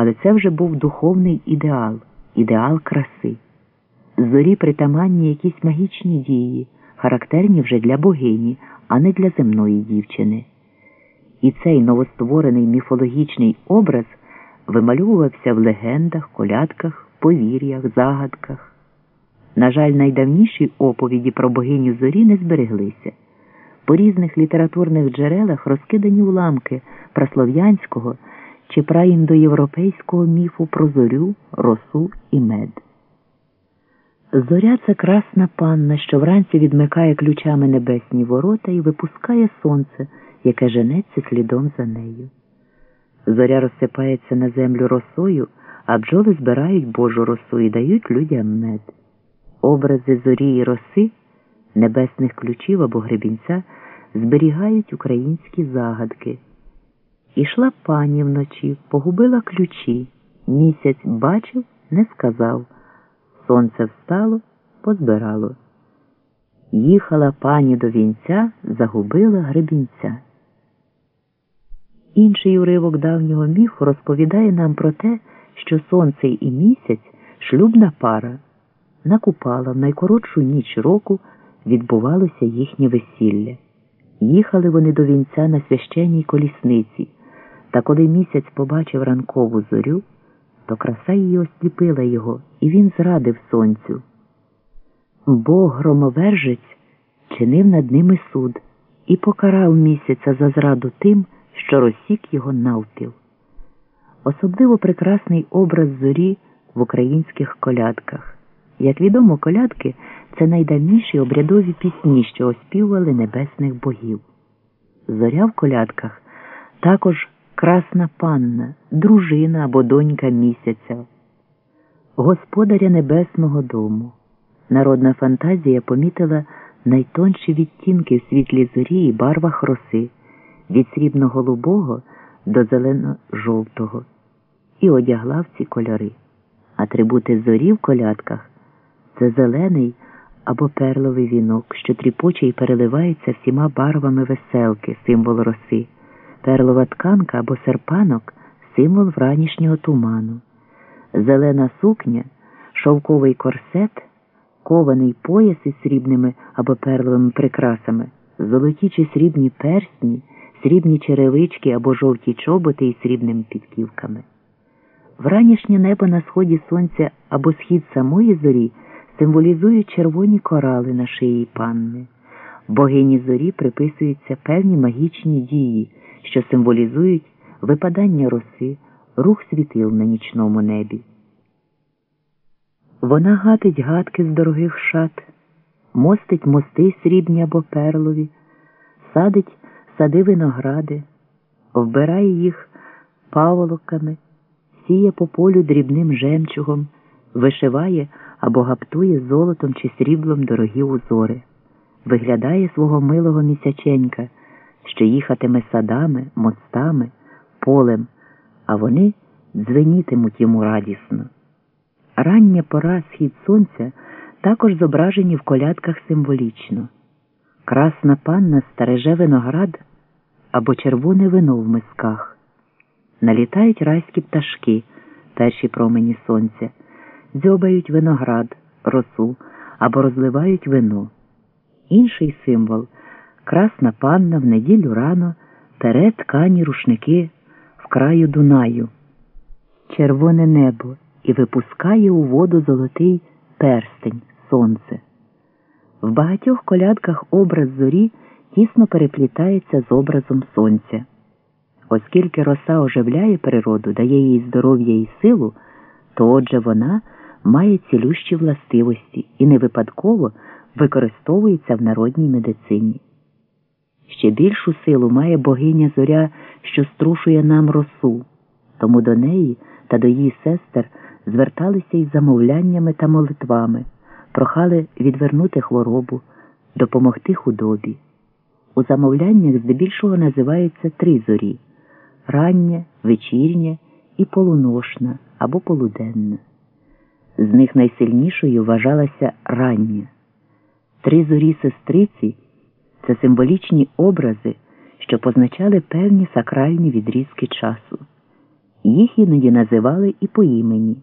але це вже був духовний ідеал, ідеал краси. Зорі притаманні якісь магічні дії, характерні вже для богині, а не для земної дівчини. І цей новостворений міфологічний образ вимальовувався в легендах, колядках, повір'ях, загадках. На жаль, найдавніші оповіді про богиню зорі не збереглися. По різних літературних джерелах розкидані уламки праслов'янського чи праіндоєвропейського міфу про зорю, росу і мед. Зоря це красна панна, що вранці відмикає ключами небесні ворота і випускає сонце, яке женеться слідом за нею. Зоря розсипається на землю росою, а бджоли збирають Божу росу і дають людям мед. Образи зорі і роси, небесних ключів або гребінця зберігають українські загадки. Ішла пані вночі, погубила ключі. Місяць бачив, не сказав. Сонце встало, позбирало. Їхала пані до вінця, загубила гребінця. Інший уривок давнього міфу розповідає нам про те, що сонце і місяць шлюбна пара. На купала в найкоротшу ніч року відбувалося їхнє весілля. Їхали вони до вінця на священній колісниці, та коли місяць побачив ранкову зорю, то краса її осліпила його, і він зрадив сонцю. Бог громовержець чинив над ними суд і покарав місяця за зраду тим, що розсік його навпіл. Особливо прекрасний образ зорі в українських колядках. Як відомо, колядки це найдавніші обрядові пісні, що оспівували небесних богів. Зоря в колядках також красна панна, дружина або донька місяця, господаря небесного дому. Народна фантазія помітила найтонші відтінки в світлі зорі і барвах роси від срібно-голубого до зелено-жовтого і одягла в ці кольори. Атрибути зорі в колядках це зелений або перловий вінок, що тріпоче і переливається всіма барвами веселки, символ роси, перлова тканка або серпанок символ вранішнього туману, зелена сукня, шовковий корсет, кований пояс із срібними або перловими прикрасами, золоті чи срібні персні, срібні черевички або жовті чоботи із срібними підківками. Вранішнє небо на сході сонця або схід самої зорі символізують червоні корали на шиї панни. Богині зорі приписуються певні магічні дії, що символізують випадання роси, рух світил на нічному небі. Вона гатить гадки з дорогих шат, мостить мости срібні або перлові, садить сади виногради, вбирає їх паволоками, сіє по полю дрібним жемчугом, вишиває або гаптує золотом чи сріблом дорогі узори, виглядає свого милого місяченька, що їхатиме садами, мостами, полем, а вони дзвенітимуть йому радісно. Рання пора схід сонця також зображені в колядках символічно. Красна панна стереже виноград або червоне вино в мисках. Налітають райські пташки, перші промені сонця дзьобають виноград, росу або розливають вино. Інший символ красна панна в неділю рано пере ткані рушники в краю Дунаю, червоне небо і випускає у воду золотий перстень сонце. В багатьох колядках образ зорі тісно переплітається з образом сонця. Оскільки роса оживляє природу, дає їй здоров'я і силу, то отже вона має цілющі властивості і не випадково використовується в народній медицині. Ще більшу силу має богиня зоря, що струшує нам росу, тому до неї та до її сестер зверталися із замовляннями та молитвами, прохали відвернути хворобу, допомогти худобі. У замовляннях здебільшого називаються три зорі рання, вечірня і полуношна або полуденна. З них найсильнішою вважалася рання. Три зорі сестриці це символічні образи, що позначали певні сакральні відрізки часу. Їх іноді називали і по імені.